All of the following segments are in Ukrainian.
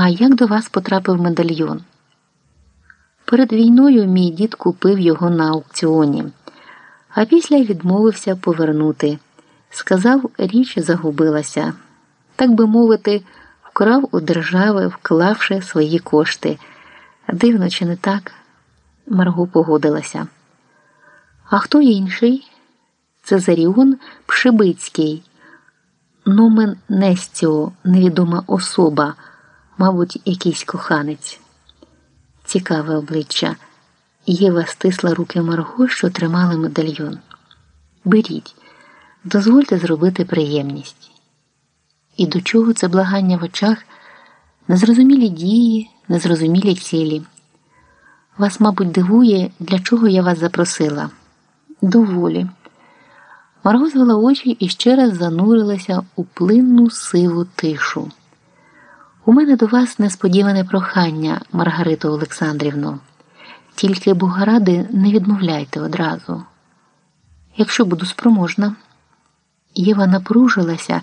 А як до вас потрапив медальйон? Перед війною мій дід купив його на аукціоні, а після відмовився повернути. Сказав, річ загубилася, так би мовити, вкрав у держави, вклавши свої кошти. Дивно, чи не так? Марго погодилася. А хто інший? Цезаріон Пшибицький, Номен Нестіо, невідома особа, мабуть, якийсь коханець. Цікаве обличчя. Єва стисла руки Марго, що тримали медальйон. Беріть, дозвольте зробити приємність. І до чого це благання в очах, незрозумілі дії, незрозумілі цілі. Вас, мабуть, дивує, для чого я вас запросила. Доволі. Марго звела очі і ще раз занурилася у плинну сиву тишу. У мене до вас несподіване прохання, Маргарито Олександрівно. Тільки Бугаради не відмовляйте одразу. Якщо буду спроможна. Єва напружилася,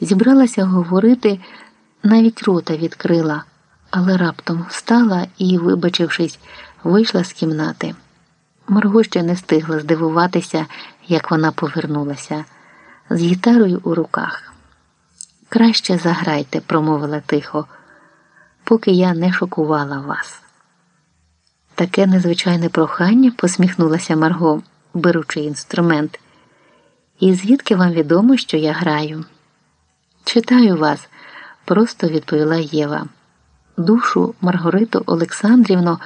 зібралася говорити, навіть рота відкрила, але раптом встала і, вибачившись, вийшла з кімнати. Марго ще не встигла здивуватися, як вона повернулася з гітарою у руках. Краще заграйте, промовила тихо, поки я не шокувала вас. Таке незвичайне прохання, посміхнулася Марго, беручи інструмент. І звідки вам відомо, що я граю? Читаю вас, просто відповіла Єва. Душу Маргариту Олександрівну.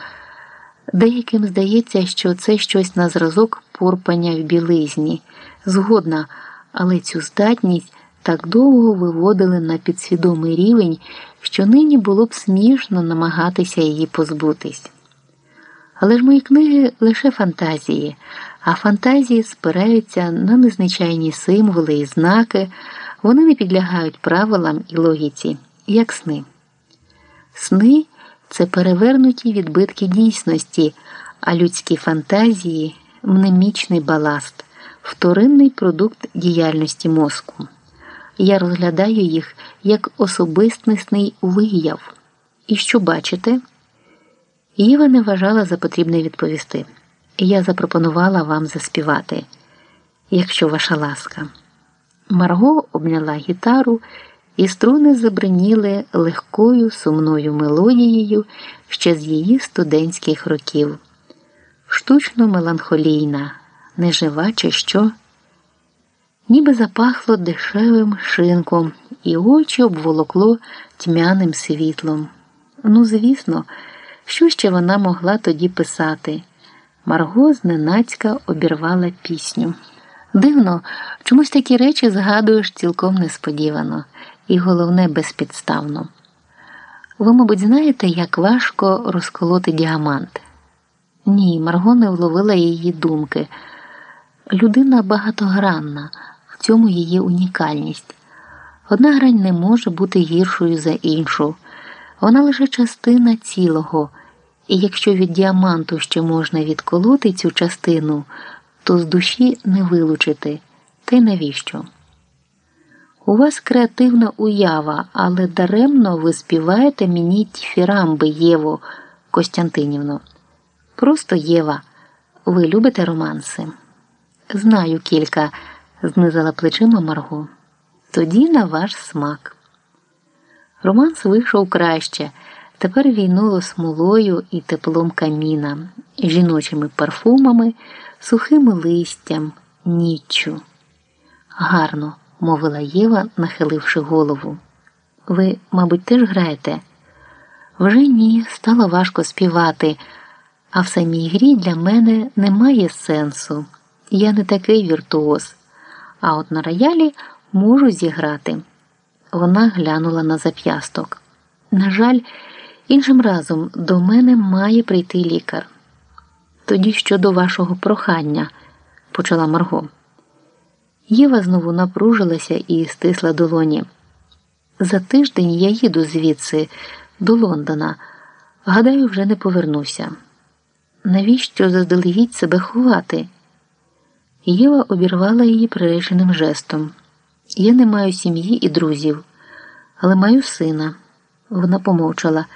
Деяким здається, що це щось на зразок порпання в білизні, згодна, але цю здатність так довго виводили на підсвідомий рівень, що нині було б смішно намагатися її позбутись. Але ж мої книги лише фантазії, а фантазії спираються на незвичайні символи і знаки, вони не підлягають правилам і логіці, як сни. Сни це перевернуті відбитки дійсності, а людські фантазії мнемічний баласт, вторинний продукт діяльності мозку. Я розглядаю їх як особистісний вияв. І що бачите? Єва не вважала за потрібне відповісти. Я запропонувала вам заспівати, якщо ваша ласка. Марго обняла гітару і струни забриніли легкою сумною мелодією ще з її студентських років. Штучно меланхолійна, нежива, чи що, ніби запахло дешевим шинком, і очі обволокло тьмяним світлом. Ну, звісно, що ще вона могла тоді писати? Марго зненацька обірвала пісню. Дивно, чомусь такі речі згадуєш цілком несподівано і головне безпідставно. Ви, мабуть, знаєте, як важко розколоти діамант? Ні, Марго не вловила її думки. Людина багатогранна, цьому її унікальність. Одна грань не може бути гіршою за іншу, вона лише частина цілого, і якщо від діаманту ще можна відколоти цю частину, то з душі не вилучити. Та й навіщо? У вас креативна уява, але даремно ви співаєте мені тіфірамби, Єво Костянтинівно. Просто Єва, ви любите романси? Знаю кілька, знизила плечима Марго. Тоді на ваш смак. Романс вийшов краще. Тепер війнуло смолою і теплом каміна, жіночими парфумами, сухим листям, ніччю. Гарно мовила Єва, нахиливши голову. Ви, мабуть, теж граєте? Вже ні, стало важко співати, а в самій грі для мене немає сенсу. Я не такий віртуоз, а от на роялі можу зіграти. Вона глянула на зап'ясток. На жаль, іншим разом до мене має прийти лікар. Тоді щодо вашого прохання, почала Марго. Єва знову напружилася і стисла долоні. За тиждень я їду звідси, до Лондона. Гадаю, вже не повернуся. Навіщо заздалегідь себе ховати? Єва обірвала її приреченим жестом. Я не маю сім'ї і друзів, але маю сина. Вона помовчала.